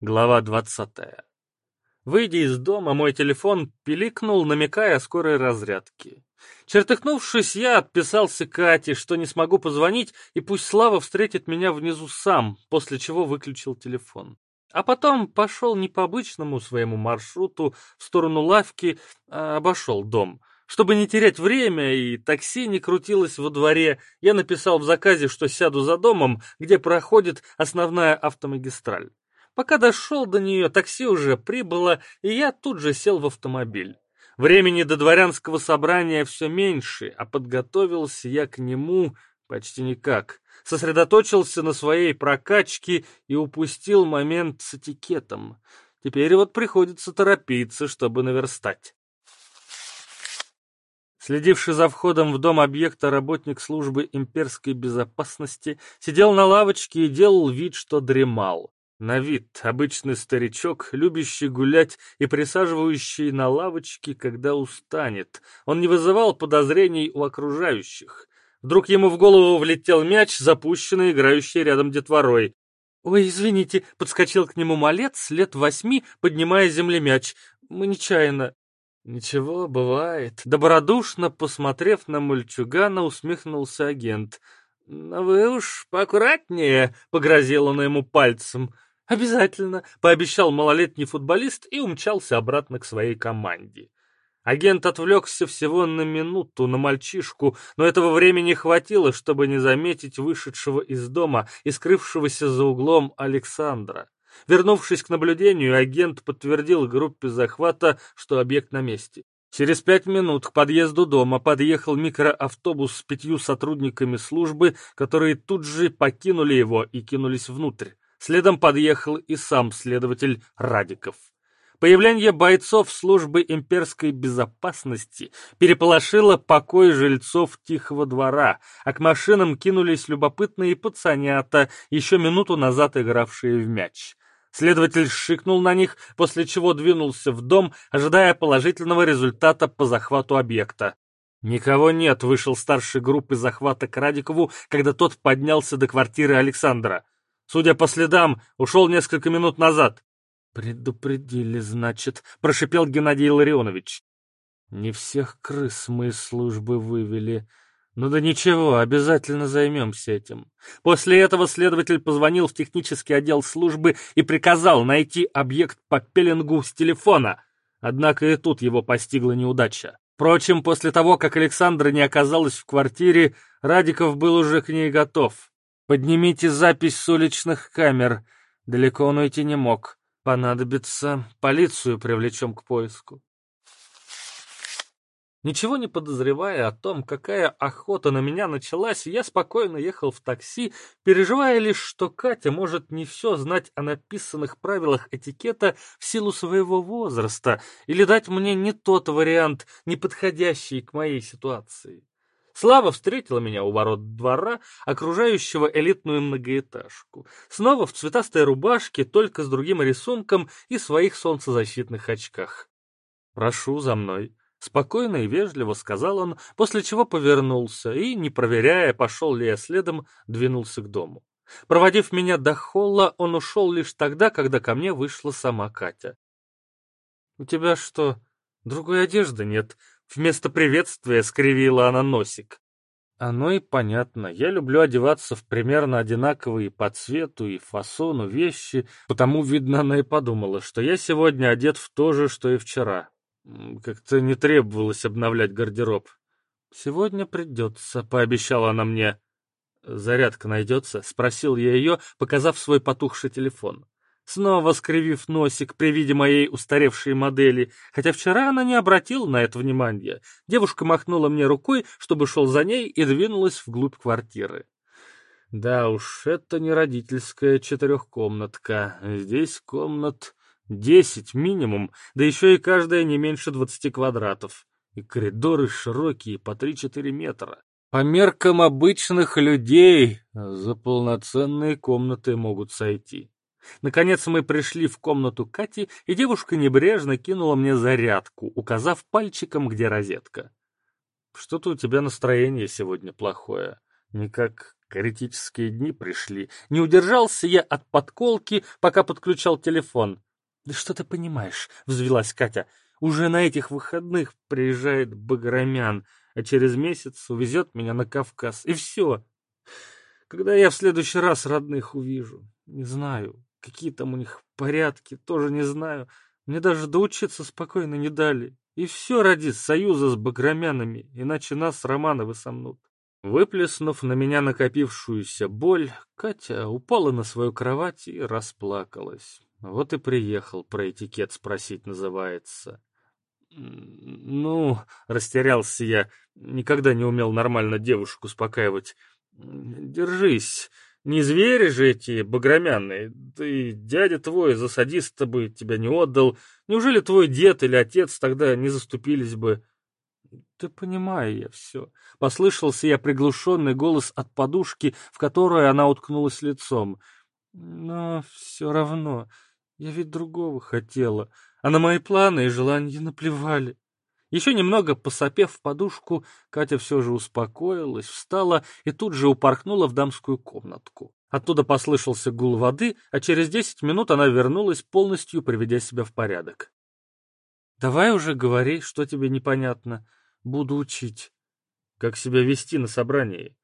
Глава двадцатая. Выйдя из дома, мой телефон пиликнул, намекая о скорой разрядке. Чертыхнувшись, я отписался Кате, что не смогу позвонить, и пусть Слава встретит меня внизу сам, после чего выключил телефон. А потом пошел не по обычному своему маршруту в сторону лавки, а обошел дом. Чтобы не терять время и такси не крутилось во дворе, я написал в заказе, что сяду за домом, где проходит основная автомагистраль. Пока дошел до нее, такси уже прибыло, и я тут же сел в автомобиль. Времени до дворянского собрания все меньше, а подготовился я к нему почти никак. Сосредоточился на своей прокачке и упустил момент с этикетом. Теперь вот приходится торопиться, чтобы наверстать. Следивший за входом в дом объекта работник службы имперской безопасности сидел на лавочке и делал вид, что дремал. На вид обычный старичок, любящий гулять и присаживающий на лавочке, когда устанет. Он не вызывал подозрений у окружающих. Вдруг ему в голову влетел мяч, запущенный, играющий рядом детворой. «Ой, извините», — подскочил к нему малец лет восьми, поднимая земли мяч. «Мы нечаянно». «Ничего, бывает». Добродушно, посмотрев на мальчугана, усмехнулся агент. «Но вы уж поаккуратнее», — погрозил он ему пальцем. «Обязательно», — пообещал малолетний футболист и умчался обратно к своей команде. Агент отвлекся всего на минуту на мальчишку, но этого времени хватило, чтобы не заметить вышедшего из дома и скрывшегося за углом Александра. Вернувшись к наблюдению, агент подтвердил группе захвата, что объект на месте. Через пять минут к подъезду дома подъехал микроавтобус с пятью сотрудниками службы, которые тут же покинули его и кинулись внутрь. Следом подъехал и сам следователь Радиков. Появление бойцов службы имперской безопасности переполошило покой жильцов Тихого двора, а к машинам кинулись любопытные пацанята, еще минуту назад игравшие в мяч. Следователь шикнул на них, после чего двинулся в дом, ожидая положительного результата по захвату объекта. «Никого нет», — вышел старший группы захвата к Радикову, когда тот поднялся до квартиры Александра. Судя по следам, ушел несколько минут назад. «Предупредили, значит», — прошипел Геннадий Ларионович. «Не всех крыс мы из службы вывели. Ну да ничего, обязательно займемся этим». После этого следователь позвонил в технический отдел службы и приказал найти объект по пеленгу с телефона. Однако и тут его постигла неудача. Впрочем, после того, как Александра не оказалась в квартире, Радиков был уже к ней готов. Поднимите запись с уличных камер. Далеко он уйти не мог. Понадобится, полицию привлечем к поиску. Ничего не подозревая о том, какая охота на меня началась, я спокойно ехал в такси, переживая лишь, что Катя может не все знать о написанных правилах этикета в силу своего возраста или дать мне не тот вариант, не подходящий к моей ситуации. Слава встретила меня у ворот двора, окружающего элитную многоэтажку. Снова в цветастой рубашке, только с другим рисунком и своих солнцезащитных очках. «Прошу за мной», — спокойно и вежливо сказал он, после чего повернулся и, не проверяя, пошел ли я следом, двинулся к дому. Проводив меня до холла, он ушел лишь тогда, когда ко мне вышла сама Катя. «У тебя что, другой одежды нет?» Вместо приветствия скривила она носик. Оно и понятно. Я люблю одеваться в примерно одинаковые по цвету и фасону вещи, потому, видно, она и подумала, что я сегодня одет в то же, что и вчера. Как-то не требовалось обновлять гардероб. «Сегодня придется», — пообещала она мне. «Зарядка найдется?» — спросил я ее, показав свой потухший телефон снова скривив носик при виде моей устаревшей модели, хотя вчера она не обратила на это внимания. Девушка махнула мне рукой, чтобы шел за ней, и двинулась вглубь квартиры. Да уж, это не родительская четырехкомнатка. Здесь комнат десять минимум, да еще и каждая не меньше двадцати квадратов. И коридоры широкие, по три-четыре метра. По меркам обычных людей за полноценные комнаты могут сойти. Наконец мы пришли в комнату Кати, и девушка небрежно кинула мне зарядку, указав пальчиком, где розетка. «Что-то у тебя настроение сегодня плохое. Не как Критические дни пришли. Не удержался я от подколки, пока подключал телефон. «Да что ты понимаешь?» — взвелась Катя. «Уже на этих выходных приезжает Баграмян, а через месяц увезет меня на Кавказ. И все. Когда я в следующий раз родных увижу? Не знаю. Какие там у них порядки, тоже не знаю. Мне даже доучиться спокойно не дали. И все ради союза с Баграмянами, иначе нас Романовы сомнут. Выплеснув на меня накопившуюся боль, Катя упала на свою кровать и расплакалась. Вот и приехал про этикет спросить называется. Ну, растерялся я, никогда не умел нормально девушек успокаивать. Держись, не звери же эти багромяные. Ты, дядя твой, за садиста бы тебя не отдал. Неужели твой дед или отец тогда не заступились бы? Да понимаю я все. Послышался я приглушенный голос от подушки, в которую она уткнулась лицом. Но все равно, я ведь другого хотела, а на мои планы и желания наплевали. Еще немного посопев в подушку, Катя все же успокоилась, встала и тут же упорхнула в дамскую комнатку. Оттуда послышался гул воды, а через десять минут она вернулась, полностью приведя себя в порядок. «Давай уже говори, что тебе непонятно. Буду учить». «Как себя вести на собрании?»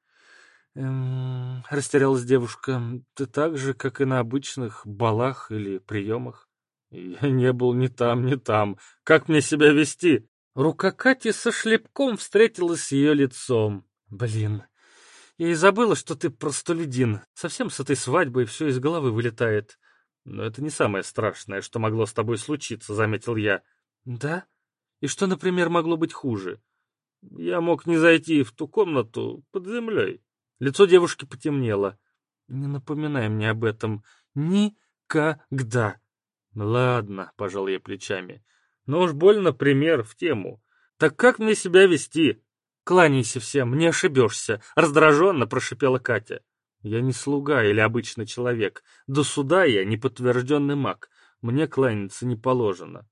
«Эм...» — растерялась девушка. «Ты так же, как и на обычных балах или приемах?» «Я не был ни там, ни там. Как мне себя вести?» Рука Кати со шлепком встретилась с ее лицом. Блин, я и забыла, что ты простолюдин. Совсем с этой свадьбой все из головы вылетает. Но это не самое страшное, что могло с тобой случиться, заметил я. Да? И что, например, могло быть хуже? Я мог не зайти в ту комнату под землей. Лицо девушки потемнело. Не напоминай мне об этом. Никогда. Ладно, пожал я плечами. Но уж больно пример в тему. Так как мне себя вести? Кланяйся всем, не ошибешься, раздраженно прошипела Катя. Я не слуга или обычный человек. До суда я неподтвержденный маг. Мне кланяться не положено.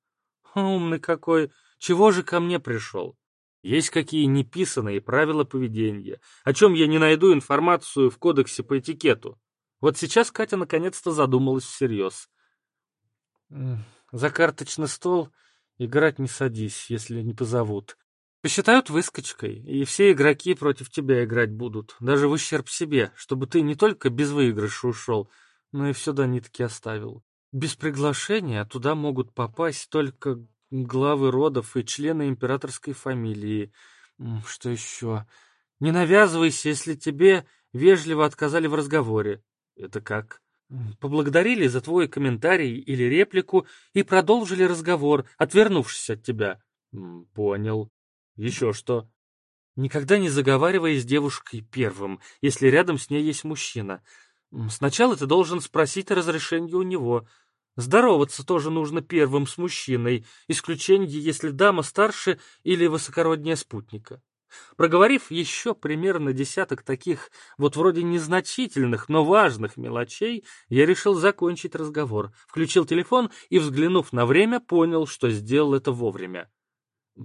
Умный какой! Чего же ко мне пришел? Есть какие неписанные правила поведения, о чем я не найду информацию в кодексе по этикету. Вот сейчас Катя наконец-то задумалась всерьез. За карточный стол Играть не садись, если не позовут. Посчитают выскочкой, и все игроки против тебя играть будут, даже в ущерб себе, чтобы ты не только без выигрыша ушел, но и все до нитки оставил. Без приглашения туда могут попасть только главы родов и члены императорской фамилии. Что еще? Не навязывайся, если тебе вежливо отказали в разговоре. Это как? Поблагодарили за твой комментарий или реплику и продолжили разговор, отвернувшись от тебя. Понял. Еще что? Никогда не заговаривай с девушкой первым, если рядом с ней есть мужчина. Сначала ты должен спросить разрешение у него. Здороваться тоже нужно первым с мужчиной, исключение, если дама старше или высокороднее спутника. Проговорив еще примерно десяток таких вот вроде незначительных, но важных мелочей, я решил закончить разговор, включил телефон и, взглянув на время, понял, что сделал это вовремя.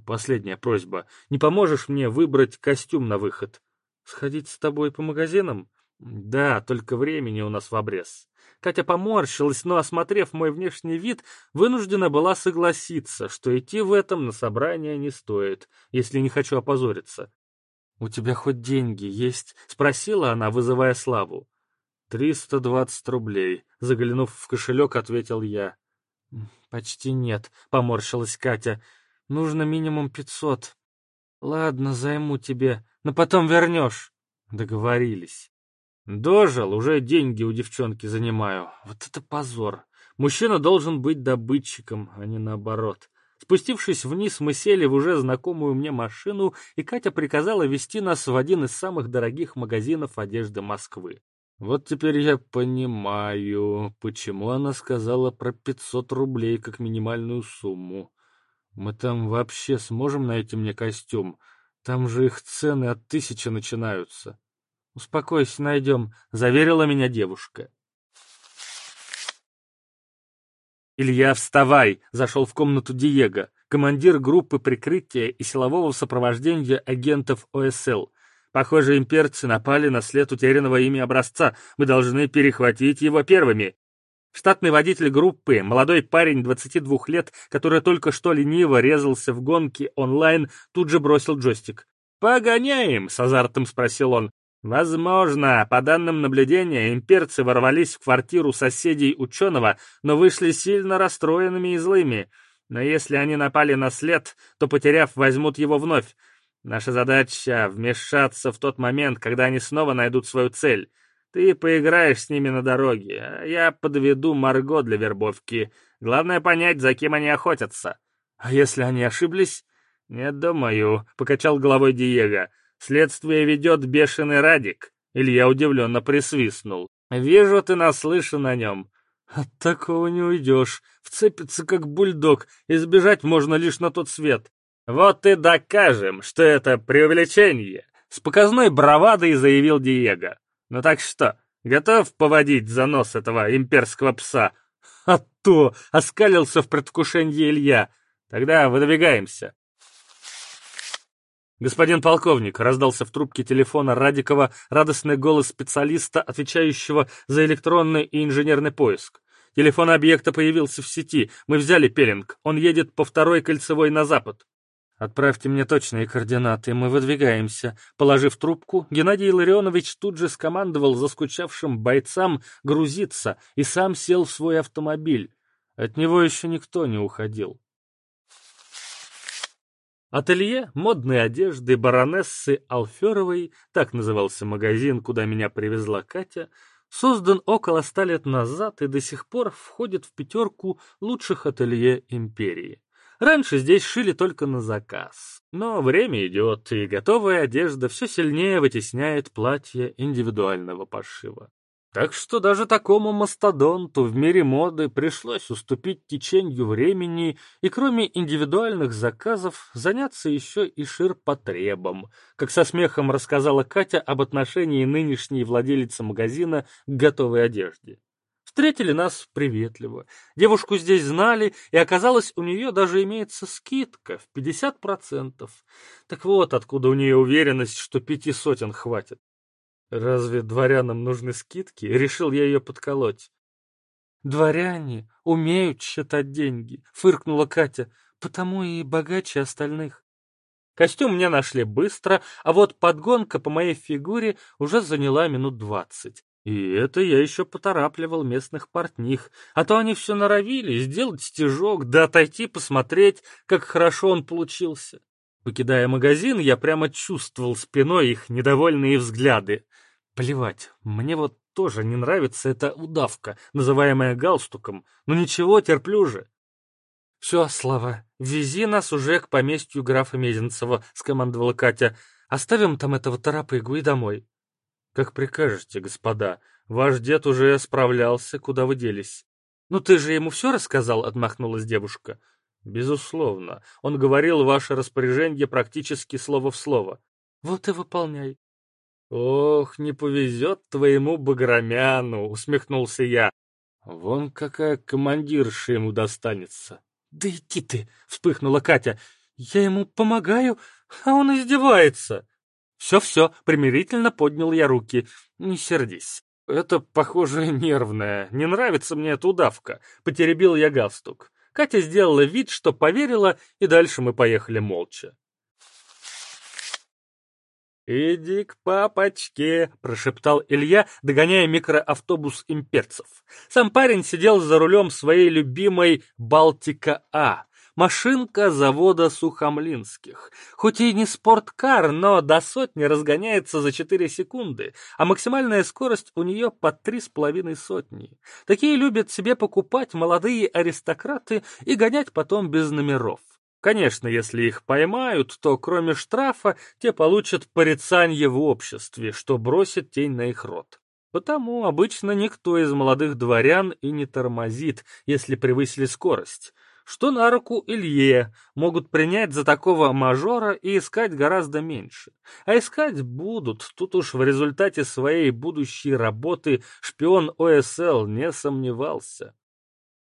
Последняя просьба. Не поможешь мне выбрать костюм на выход? Сходить с тобой по магазинам? Да, только времени у нас в обрез. Катя поморщилась, но, осмотрев мой внешний вид, вынуждена была согласиться, что идти в этом на собрание не стоит, если не хочу опозориться. «У тебя хоть деньги есть?» — спросила она, вызывая Славу. «Триста двадцать рублей», — заглянув в кошелек, ответил я. «Почти нет», — поморщилась Катя. «Нужно минимум пятьсот». «Ладно, займу тебе, но потом вернешь». Договорились. Дожил, уже деньги у девчонки занимаю. Вот это позор. Мужчина должен быть добытчиком, а не наоборот. Спустившись вниз, мы сели в уже знакомую мне машину, и Катя приказала вести нас в один из самых дорогих магазинов одежды Москвы. Вот теперь я понимаю, почему она сказала про 500 рублей как минимальную сумму. Мы там вообще сможем найти мне костюм? Там же их цены от тысячи начинаются. «Успокойся, найдем», — заверила меня девушка. «Илья, вставай!» — зашел в комнату Диего, командир группы прикрытия и силового сопровождения агентов ОСЛ. Похоже, имперцы напали на след утерянного ими образца. Мы должны перехватить его первыми. Штатный водитель группы, молодой парень 22 лет, который только что лениво резался в гонке онлайн, тут же бросил джойстик. «Погоняем?» — с азартом спросил он. «Возможно. По данным наблюдения, имперцы ворвались в квартиру соседей ученого, но вышли сильно расстроенными и злыми. Но если они напали на след, то, потеряв, возьмут его вновь. Наша задача — вмешаться в тот момент, когда они снова найдут свою цель». Ты поиграешь с ними на дороге, а я подведу Марго для вербовки. Главное понять, за кем они охотятся. А если они ошиблись? Не думаю, — покачал головой Диего. Следствие ведет бешеный Радик. Илья удивленно присвистнул. Вижу, ты наслышан о нем. От такого не уйдешь. Вцепится, как бульдог. Избежать можно лишь на тот свет. Вот и докажем, что это преувеличение. С показной бравадой заявил Диего. Ну так что, готов поводить за нос этого имперского пса? А то! Оскалился в предвкушении Илья. Тогда выдвигаемся. «Господин полковник», — раздался в трубке телефона Радикова радостный голос специалиста, отвечающего за электронный и инженерный поиск. «Телефон объекта появился в сети. Мы взяли пеленг. Он едет по второй кольцевой на запад». «Отправьте мне точные координаты, мы выдвигаемся». Положив трубку, Геннадий Илларионович тут же скомандовал заскучавшим бойцам грузиться и сам сел в свой автомобиль. От него еще никто не уходил. Ателье модной одежды баронессы Алферовой, так назывался магазин, куда меня привезла Катя, создан около ста лет назад и до сих пор входит в пятерку лучших ателье империи. Раньше здесь шили только на заказ. Но время идет, и готовая одежда все сильнее вытесняет платье индивидуального пошива. Так что даже такому мастодонту в мире моды пришлось уступить течению времени и кроме индивидуальных заказов заняться еще и ширпотребом, как со смехом рассказала Катя об отношении нынешней владелицы магазина к готовой одежде. Встретили нас приветливо. Девушку здесь знали, и оказалось, у нее даже имеется скидка в 50%. Так вот, откуда у нее уверенность, что пяти сотен хватит. Разве дворянам нужны скидки? Решил я ее подколоть. «Дворяне умеют считать деньги», — фыркнула Катя, «потому и богаче остальных». Костюм мне нашли быстро, а вот подгонка по моей фигуре уже заняла минут двадцать. И это я еще поторапливал местных портних, а то они все норовили сделать стежок, да отойти посмотреть, как хорошо он получился. Покидая магазин, я прямо чувствовал спиной их недовольные взгляды. Плевать, мне вот тоже не нравится эта удавка, называемая галстуком, но ничего, терплю же. «Все, Слава, вези нас уже к поместью графа Мезенцева», — скомандовала Катя. «Оставим там этого тарапыгу и домой». «Как прикажете, господа. Ваш дед уже справлялся, куда вы делись». «Ну ты же ему все рассказал?» — отмахнулась девушка. «Безусловно. Он говорил ваше распоряжение практически слово в слово». «Вот и выполняй». «Ох, не повезет твоему Баграмяну!» — усмехнулся я. «Вон какая командирша ему достанется». «Да иди ты!» — вспыхнула Катя. «Я ему помогаю, а он издевается». «Все-все», — примирительно поднял я руки. «Не сердись». «Это, похоже, нервное. Не нравится мне эта удавка». Потеребил я галстук. Катя сделала вид, что поверила, и дальше мы поехали молча. «Иди к папочке», — прошептал Илья, догоняя микроавтобус имперцев. Сам парень сидел за рулем своей любимой «Балтика-А», Машинка завода Сухомлинских. Хоть и не спорткар, но до сотни разгоняется за 4 секунды, а максимальная скорость у нее под 3,5 сотни. Такие любят себе покупать молодые аристократы и гонять потом без номеров. Конечно, если их поймают, то кроме штрафа те получат порицание в обществе, что бросит тень на их род. Потому обычно никто из молодых дворян и не тормозит, если превысили скорость что на руку Илье могут принять за такого мажора и искать гораздо меньше. А искать будут, тут уж в результате своей будущей работы шпион ОСЛ не сомневался.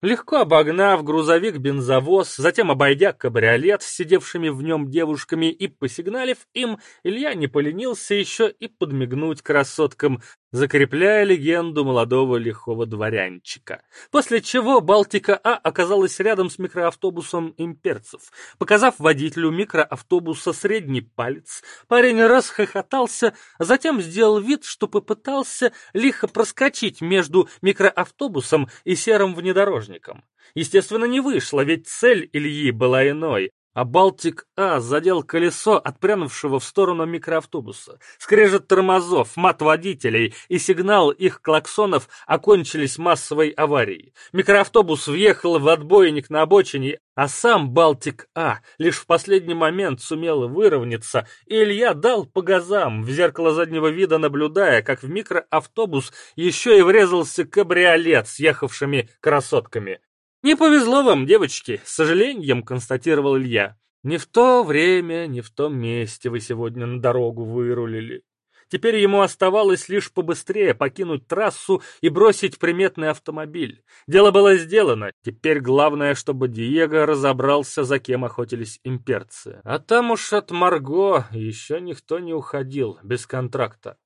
Легко обогнав грузовик-бензовоз, затем обойдя кабриолет с сидевшими в нем девушками и посигналив им, Илья не поленился еще и подмигнуть красоткам, закрепляя легенду молодого лихого дворянчика. После чего Балтика-А оказалась рядом с микроавтобусом имперцев. Показав водителю микроавтобуса средний палец, парень расхохотался, а затем сделал вид, что попытался лихо проскочить между микроавтобусом и серым внедорожником. Естественно, не вышло, ведь цель Ильи была иной а Балтик-А задел колесо отпрянувшего в сторону микроавтобуса. Скрежет тормозов, мат водителей и сигнал их клаксонов окончились массовой аварией. Микроавтобус въехал в отбойник на обочине, а сам Балтик-А лишь в последний момент сумел выровняться, и Илья дал по газам, в зеркало заднего вида наблюдая, как в микроавтобус еще и врезался кабриолет с ехавшими красотками. «Не повезло вам, девочки», — с сожалением констатировал Илья. «Не в то время, не в том месте вы сегодня на дорогу вырулили». Теперь ему оставалось лишь побыстрее покинуть трассу и бросить приметный автомобиль. Дело было сделано. Теперь главное, чтобы Диего разобрался, за кем охотились имперцы. А там уж от Марго еще никто не уходил без контракта.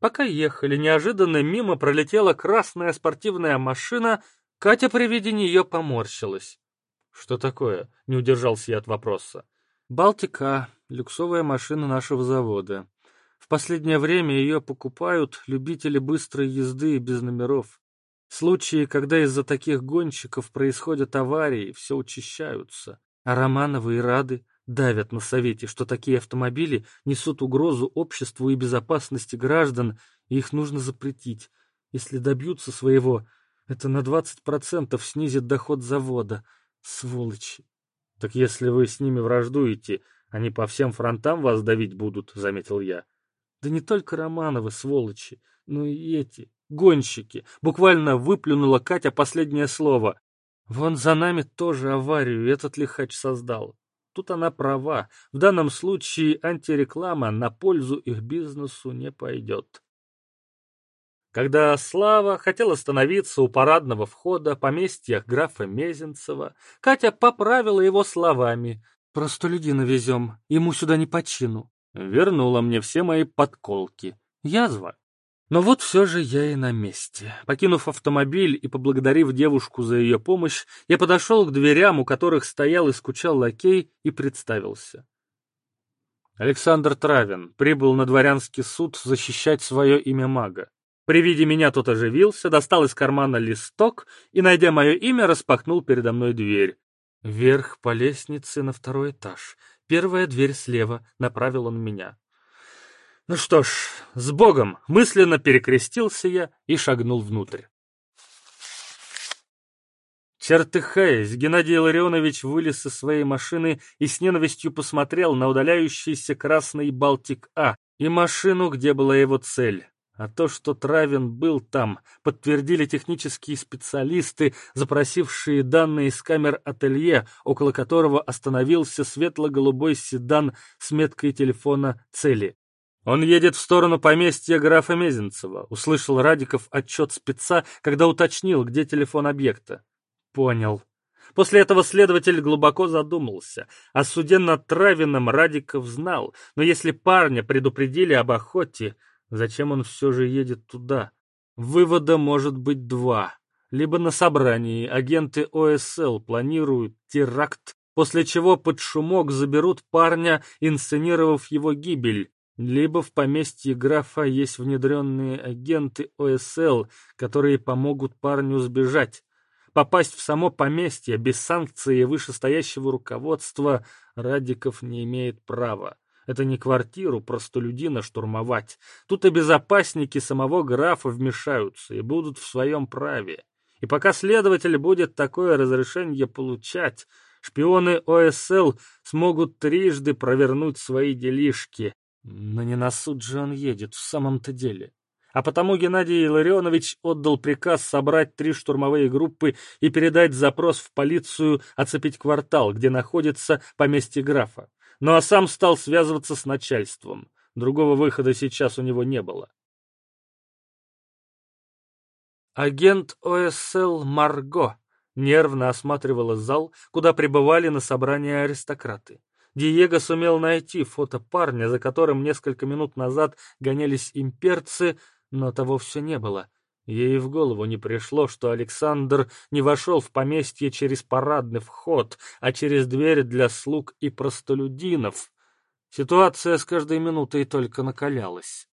Пока ехали, неожиданно мимо пролетела красная спортивная машина, Катя при виде нее поморщилась. «Что такое?» — не удержался я от вопроса. «Балтика, люксовая машина нашего завода. В последнее время ее покупают любители быстрой езды без номеров. Случаи, когда из-за таких гонщиков происходят аварии, все учащаются. А Романовы и Рады давят на Совете, что такие автомобили несут угрозу обществу и безопасности граждан, и их нужно запретить. Если добьются своего, это на 20% снизит доход завода. Сволочи. Так если вы с ними враждуете, они по всем фронтам вас давить будут, заметил я. Да не только Романовы, сволочи, но и эти, гонщики. Буквально выплюнула Катя последнее слово. Вон за нами тоже аварию этот лихач создал. Тут она права. В данном случае антиреклама на пользу их бизнесу не пойдет. Когда Слава хотел остановиться у парадного входа поместья графа Мезенцева, Катя поправила его словами. «Простолюдина везем, ему сюда не по чину». Вернула мне все мои подколки. Язва. Но вот все же я и на месте. Покинув автомобиль и поблагодарив девушку за ее помощь, я подошел к дверям, у которых стоял и скучал лакей, и представился. Александр Травин прибыл на дворянский суд защищать свое имя мага. При виде меня тот оживился, достал из кармана листок и, найдя мое имя, распахнул передо мной дверь. Вверх по лестнице на второй этаж. Первая дверь слева, направил он меня. Ну что ж, с Богом! Мысленно перекрестился я и шагнул внутрь. Чертыхаясь, Геннадий Ларионович вылез из своей машины и с ненавистью посмотрел на удаляющийся красный Балтик-А и машину, где была его цель. А то, что Травин был там, подтвердили технические специалисты, запросившие данные из камер ателье, около которого остановился светло-голубой седан с меткой телефона цели. «Он едет в сторону поместья графа Мезенцева», — услышал Радиков отчет спеца, когда уточнил, где телефон объекта. «Понял». После этого следователь глубоко задумался. О суде над Травиным Радиков знал, но если парня предупредили об охоте, зачем он все же едет туда? Вывода может быть два. Либо на собрании агенты ОСЛ планируют теракт, после чего под шумок заберут парня, инсценировав его гибель, либо в поместье графа есть внедренные агенты ОСЛ, которые помогут парню сбежать. Попасть в само поместье без санкции вышестоящего руководства Радиков не имеет права. Это не квартиру простолюдина штурмовать. Тут и безопасники самого графа вмешаются и будут в своем праве. И пока следователь будет такое разрешение получать, шпионы ОСЛ смогут трижды провернуть свои делишки, на суд же он едет, в самом-то деле. А потому Геннадий Илларионович отдал приказ собрать три штурмовые группы и передать запрос в полицию оцепить квартал, где находится поместье графа. Ну а сам стал связываться с начальством. Другого выхода сейчас у него не было. Агент ОСЛ Марго нервно осматривала зал, куда прибывали на собрание аристократы. Диего сумел найти фото парня, за которым несколько минут назад гонялись имперцы, но того все не было. Ей в голову не пришло, что Александр не вошел в поместье через парадный вход, а через дверь для слуг и простолюдинов. Ситуация с каждой минутой только накалялась.